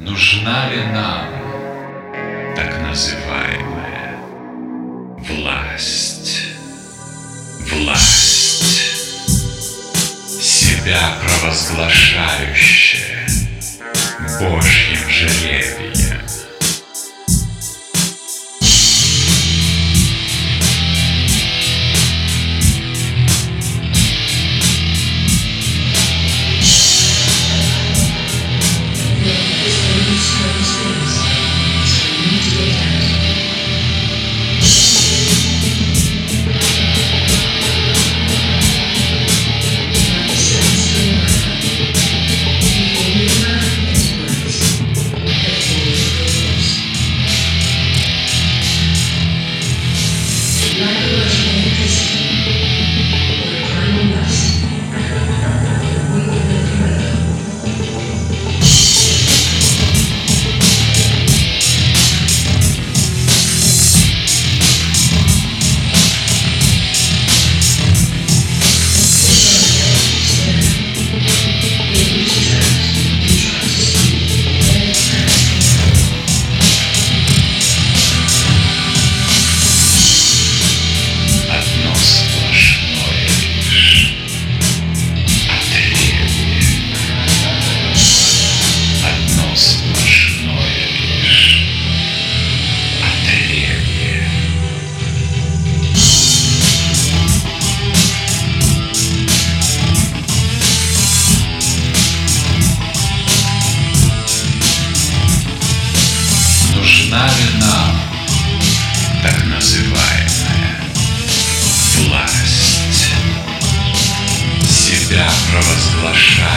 Нужна ли нам так называемая власть? Власть, себя провозглашающая Божьим Michael Schenk is Нужна ли нам так называемая власть, себя провозглашающая